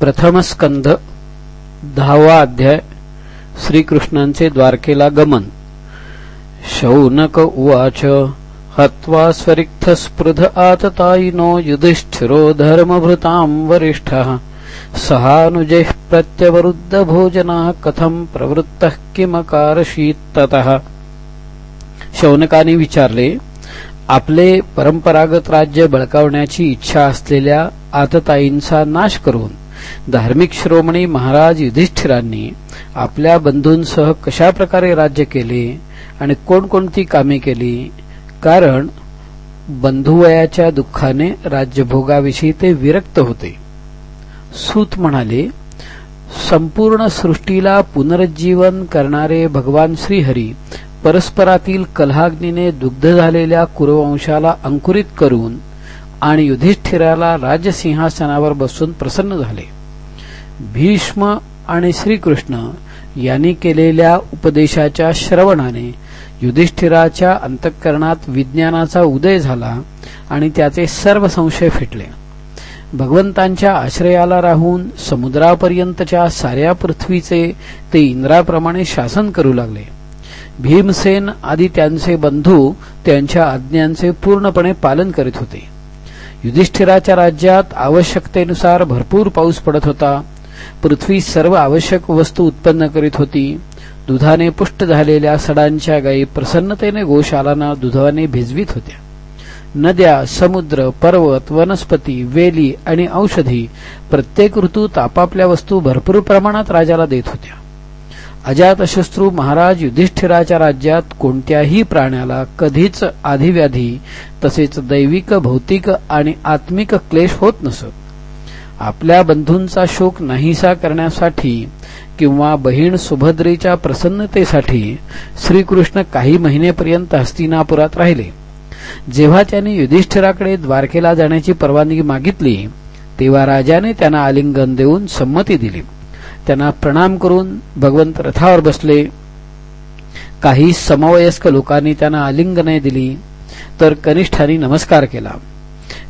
प्रथम स्कंध दहावा अध्याय श्रीकृष्णांचे द्वारकेला गमन. शौनक उवाच हत्वा स्वरिक्थस्पृध आततायिनो युधिष्ठिरो धर्मभृताम् वरिष्ठः। सहानुजैः प्रत्यवरुद्धभोजनाः कथं प्रवृत्तः किमकारशीत्ततः शौनकाने विचारले आपले परंपरागत राज्य बळकावण्याची इच्छा असलेल्या आतताईंचा नाश करून धार्मिक श्रोमणी महाराज युधिष्ठिरांनी आपल्या बंधूंसह कशा प्रकारे राज्य केले आणि कोणकोणती कामे केली? कारण बंधुवयाच्या दुःखाने राज्यभोगाविषयी ते विरक्त होते. सूत म्हणाले संपूर्ण सृष्टीला पुनरुज्जीवन करणारे भगवान श्रीहरी परस्परातील कलहाग्नीने दुग्ध झालेल्या कुरुवंशाला अंकुरित करून आणि युधिष्ठिराला राजसिंहासनावर बसून प्रसन्न झाले. भीष्म आणि श्रीकृष्ण यांनी केलेल्या उपदेशाच्या श्रवणाने युधिष्ठिराच्या अंतःकरणात विज्ञानाचा उदय झाला आणि त्याचे सर्व संशय फिटले. भगवंतांच्या आश्रयाला राहून समुद्रापर्यंतच्या साऱ्या पृथ्वीचे ते इंद्राप्रमाणे शासन करू लागले. भीमसेन आदी त्यांचे बंधू त्यांच्या आज्ञांचे पूर्णपणे पालन करीत होते. युधिष्ठिराच्या राज्यात आवश्यकतेनुसार भरपूर पाऊस पडत होता. पृथ्वी सर्व आवश्यक वस्तू उत्पन्न करीत होती. दुधाने पुष्ट झालेल्या सडांच्या गायी प्रसन्नतेने गोशालांना दुधाने भिजवीत होत्या. नद्या समुद्र पर्वत वनस्पती वेली आणि औषधी प्रत्येक ऋतूत आपापल्या वस्तू भरपूर प्रमाणात राजाला देत होत्या. अजातशत्रू महाराज युधिष्ठिराच्या राज्यात कोणत्याही प्राण्याला कधीच आधिव्याधी तसेच दैविक भौतिक आणि आत्मिक क्लेश होत नसत. आपल्या बंधूंचा शोक नाहीसा करण्यासाठी किंवा बहीण सुभद्रेच्या प्रसन्नतेसाठी श्रीकृष्ण काही महिनेपर्यंत हस्तिनापुरात राहिले. जेव्हा त्यांनी युधिष्ठिराकडे द्वारकेला जाण्याची परवानगी मागितली तेव्हा राजाने त्यांना आलिंगन देऊन संमती दिली. त्यांना प्रणाम करून भगवंत रथावर बसले. काही समवयस्क लोकांनी त्यांना आलिंगने दिली तर कनिष्ठांनी नमस्कार केला.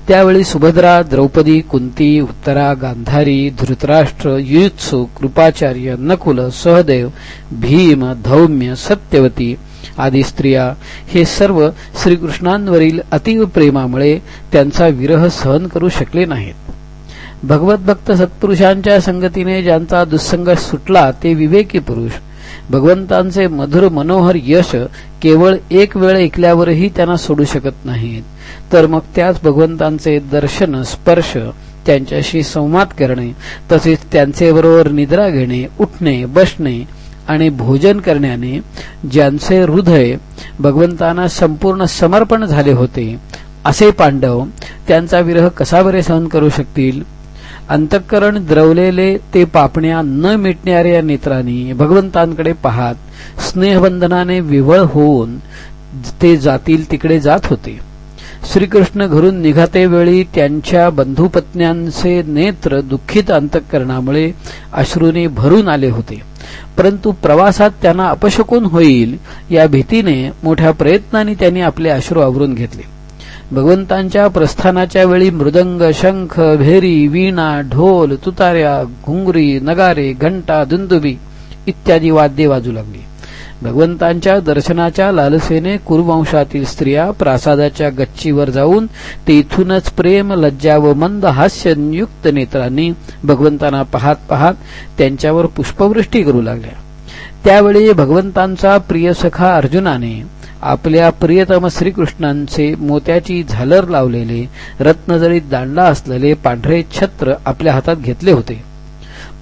त्यावेळी सुभद्रा द्रौपदी कुंती उत्तरा गांधारी धृतराष्ट्र युयुत्सु कृपाचार्य नकुल सहदेव भीम धौम्य सत्यवती आदी स्त्रिया हे सर्व श्रीकृष्णांवरील अतीव प्रेमामुळे त्यांचा विरह सहन करू शकले नाहीत. भगवत भक्त सत्पुरुषांच्या संगतीने ज्यांचा दुस्संग सुटला ते विवेकी पुरुष. भगवंतांचे मधुर मनोहर यश केवळ एक वेळ ऐकल्यावरही त्यांना सोडू शकत नाहीत. तर मग त्याच भगवंतांचे दर्शन स्पर्श त्यांच्याशी संवाद करणे तसेच त्यांचे बरोबर निद्रा घेणे उठणे बसणे आणि भोजन करण्याने ज्यांचे हृदय भगवंतांना संपूर्ण समर्पण झाले होते असे पांडव त्यांचा विरह कसा बरे सहन करू शकतील? अंतःकरण द्रवलेले ते पापण्या न मिटणाऱ्या नेत्रांनी भगवंतांकडे पाहत स्नेहबंधनाने विवळ होऊन ते जातील तिकडे जात होते. श्रीकृष्ण घरून निघाते वेळी त्यांच्या बंधुपत्न्यांचे नेत्र दुःखित अंतःकरणामुळे अश्रूने भरून आले होते. परंतु प्रवासात त्यांना अपशकून होईल या भीतीने मोठ्या प्रयत्नांनी त्यांनी आपले अश्रू आवरून घेतले. भगवंतांच्या प्रस्थानाच्या वेळी मृदंग शंख भेरी वीणा ढोल तुतार्या घुंगरी नगारे घंटा दुंदुबी इत्यादी वाद्ये वाजू लागली. भगवंतांच्या दर्शनाच्या लालसेने कुरुवंशातील स्त्रिया प्रासादाच्या गच्चीवर जाऊन तेथूनच प्रेम लज्जा व मंद हास्ययुक्त नेत्रांनी भगवंतांना पाहत पाहत त्यांच्यावर पुष्पवृष्टी करू लागल्या. त्यावेळी भगवंतांचा प्रिय सखा अर्जुनाने आपल्या प्रियतम श्रीकृष्णांचे मोत्याची झालर लावलेले रत्नजळीत दांडा असलेले पांढरे छत्र आपल्या हातात घेतले होते.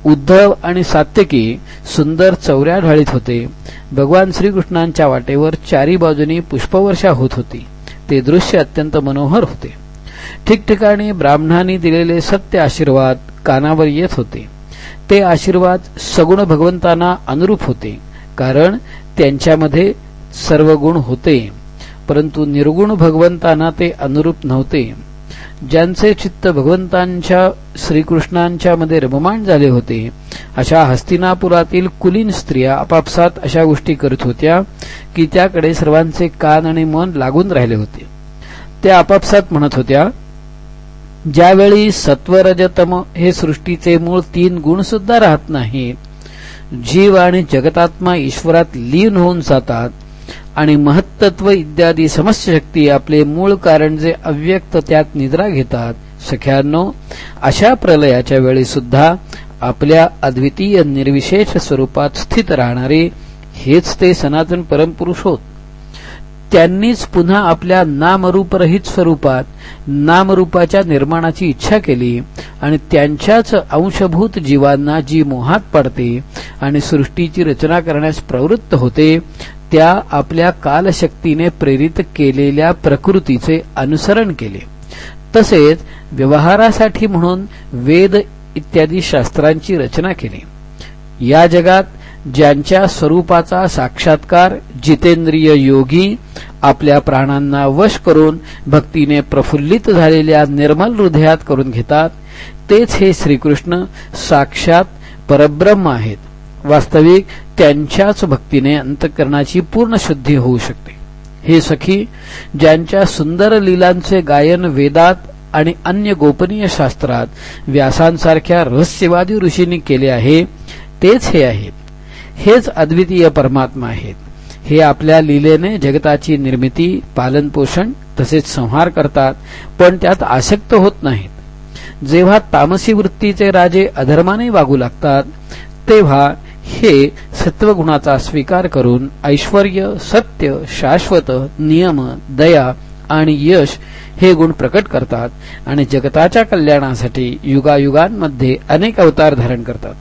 उद्धव आणि सात्यकी सुंदर चौऱ्या ढाळीत होते. भगवान श्रीकृष्णांच्या वाटेवर चारी बाजूनी पुष्पवर्षा होत होती. ते दृश्य अत्यंत मनोहर होते. ठिकठिकाणी ब्राह्मणांनी दिलेले सत्य आशीर्वाद कानावर येत होते. ते आशीर्वाद सगुण भगवंतांना अनुरूप होते कारण त्यांच्यामध्ये सर्व गुण होते परंतु निर्गुण भगवंतांना ते अनुरूप नव्हते. ज्यांचे चित्त भगवंतांच्या श्रीकृष्णांच्या मध्ये रममाण झाले होते अशा हस्तिनापुरातील कुलीन स्त्रिया आपापसात अशा गोष्टी करत होत्या की त्याकडे सर्वांचे कान आणि मन लागून राहिले होते. त्या आपापसात म्हणत होत्या ज्यावेळी सत्वरजतम हे सृष्टीचे मूळ तीन गुण सुद्धा राहत नाहीत जीव आणि जगतात्मा ईश्वरात लीन होऊन जातात आणि महत्त्व इत्यादी समस्त शक्ती आपले मूळ कारण जे अव्यक्त त्यात निद्रा घेतात. सख्यांनो अशा प्रलयाच्या वेळी सुद्धा आपल्या अद्वितीय निर्विशेष स्वरूपात स्थित राहणारे हेच ते सनातन परमपुरुष होत. त्यांनीच पुन्हा आपल्या नामरूपरहित स्वरूपात नामरूपाच्या निर्माणाची इच्छा केली आणि त्यांच्याच अंशभूत जीवांना जी मोहात पडते आणि सृष्टीची रचना करण्यास प्रवृत्त होते त्या आपल्या कालशक्तीने प्रेरित केलेल्या प्रकृतीचे अनुसरण केले. तसेच व्यवहारासाठी म्हणून वेद इत्यादी शास्त्रांची रचना केली. या जगात ज्यांच्या स्वरूपाचा साक्षात्कार जितेंद्रिय योगी आपल्या प्राणांना वश करून भक्तीने प्रफुल्लित झालेल्या निर्मल हृदयात करून घेतात तेच हे श्रीकृष्ण साक्षात परब्रह्म आहेत. वास्तविक त्यांच्याच भक्तीने अंतकरणाची पूर्ण शुद्धी होऊ शकते. हे सखी ज्यांच्या सुंदर लीलांचे गायन वेदात आणि अन्य गोपनीय शास्त्रात व्यासांसारख्या रहस्यवादी ऋषींनी केले आहे तेच हे आहेत. हेच अद्वितीय परमात्मा आहेत. हे आपल्या लीलेने जगताची निर्मिती पालनपोषण तसेच संहार करतात पण त्यात आसक्त होत नाहीत. जेव्हा तामसी वृत्तीचे राजे अधर्माने वागू लागतात तेव्हा हे सत्वगुणाचा स्वीकार करून ऐश्वर सत्य शाश्वत नियम दया आणि यश हे गुण प्रकट करतात आणि जगताच्या कल्याणासाठी युगायुगांमध्ये अनेक अवतार धारण करतात.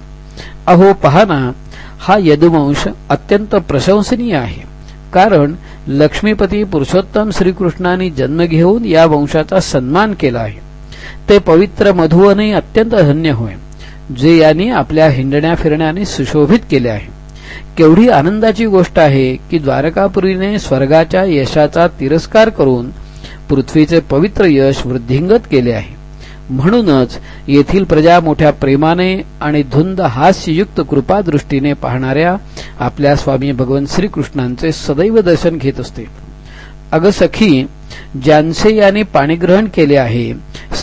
अहो पहाना हा यदुवंश अत्यंत प्रशंसनीय आहे. कारण लक्ष्मीपती पुरुषोत्तम श्रीकृष्णाने जन्म घेऊन या वंशाचा सन्मान केला आहे. ते पवित्र मधुवनही अत्यंत धन्य होय. जे यांनी आपल्या हिंडण्या फिरण्याने सुशोभित केले आहे. केवढी आनंदाची गोष्ट आहे की द्वारकापुरीने स्वर्गाच्या यशाचा तिरस्कार करून पृथ्वीचे पवित्र यश वृद्धिंगत केले आहे. म्हणूनच येथील प्रजा मोठ्या प्रेमाने आणि धुंद हास्ययुक्त कृपादृष्टीने पाहणाऱ्या आपल्या स्वामी भगवान श्रीकृष्णांचे सदैव दर्शन घेत असते. अगं सखी ज्यांचे यांनी पाणीग्रहण केले आहे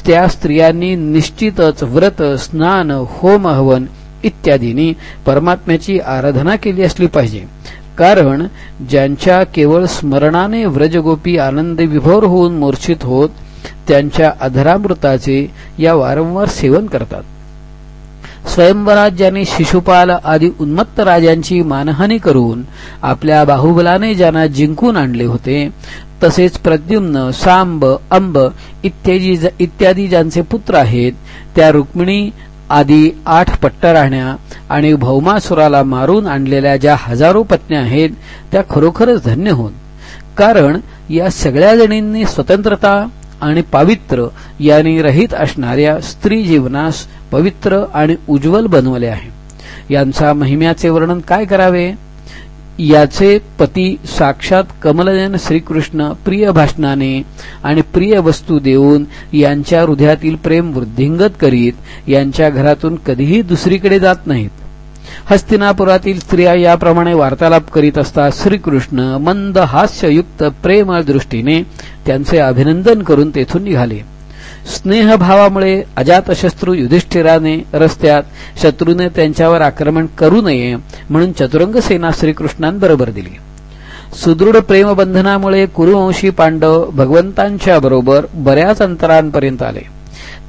त्या स्त्रियांनी निश्चितच व्रत स्नान होम हवन इत्यादींनी परमात्म्याची आराधना केली असली पाहिजे. कारण ज्यांच्या केवळ स्मरणाने व्रजगोपी आनंद विभोर होऊन मूर्छित होत त्यांच्या अधरामृताचे या वारंवार सेवन करतात. स्वयंवराज्याने शिशुपाल आदी उन्मत्त राजांची मानहानी करून आपल्या बाहुबलाने ज्यांना जिंकून आणले होते तसेच प्रद्युम्न सांब अंब इत्यादी इत्यादी ज्यांचे पुत्र आहेत त्या रुक्मिणी आदी आठ पट्टराहण्या आणि भौमासुराला मारून आणलेल्या ज्या हजारो पत्न्या आहेत त्या खरोखरच धन्य होत. कारण या सगळ्या जणींनी स्वतंत्रता आणि पावित्र यांनी रहित असणाऱ्या स्त्री जीवनास पवित्र आणि उज्ज्वल बनवले आहे. यांचा महिम्याचे वर्णन काय करावे? याचे पती साक्षात कमलजन श्रीकृष्ण प्रिय भाषणाने आणि प्रिय वस्तू देऊन यांच्या हृदयातील प्रेम वृद्धिंगत करीत यांच्या घरातून कधीही दुसरीकडे जात नाहीत. हस्तिनापुरातील स्त्रिया याप्रमाणे वार्तालाप करीत असता श्रीकृष्ण मंद हास्ययुक्त प्रेम दृष्टीने त्यांचे अभिनंदन करून तेथून निघाले. स्नेहभावामुळे अजातशत्रू युधिष्ठिराने रस्त्यात शत्रूने त्यांच्यावर आक्रमण करू नये म्हणून चतुरंग सेना श्रीकृष्णांबरोबर दिली. सुदृढ प्रेमबंधनामुळे कुरुवंशी पांडव भगवंतांच्या बरोबर बऱ्याच अंतरांपर्यंत आले.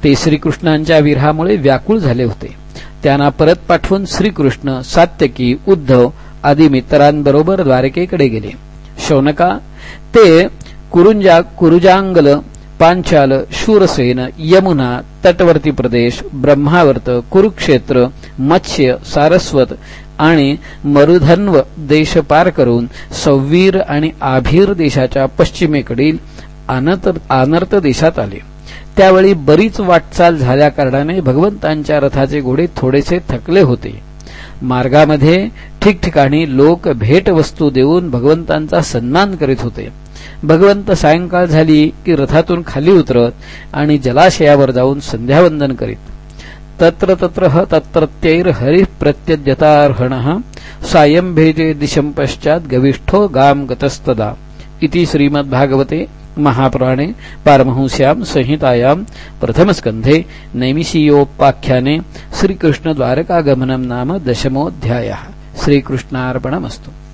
ते श्रीकृष्णांच्या विरहामुळे व्याकुळ झाले होते. त्यांना परत पाठवून श्रीकृष्ण सात्यकी उद्धव आदी मित्रांबरोबर द्वारकेकडे गेले. शौनका ते कुरुंजा कुरुजांगल पांचाल शूरसेन यमुना तटवर्ती प्रदेश ब्रह्मावर्त कुरुक्षेत्र मत्स्य सारस्वत आणि मरुधन्व देश पार करून सव्वीर आणि आभीर देशाच्या पश्चिमेकडील आनर्त देशात आले. त्यावेळी बरीच वाटचाल झाल्या कारणाने भगवंतांच्या रथाचे घोडे थोडेसे थकले होते. मार्गामध्ये ठिकठिकाणी लोक भेट वस्तू देऊन भगवंतांचा सन्मान करीत होते. भगवंत सायंकाळ झाली की रथातून खाली उतरत आणि जलाशयावर जाऊन संध्यावंदन करीत. तत्र तत्र तत्रत्यैर हरि प्रत्यद्यतार्हण सायं भेजे दिशं पश्चात गविष्ठो गाम गतस्तदा. इति श्रीमद्भागवते महापुराणे पारमहंस्यां संहितायां प्रथमस्कन्धे नैमिषीयोपाख्याने श्रीकृष्णद्वारकागमनं नाम दशमोऽध्यायः. श्रीकृष्णार्पणमस्तु.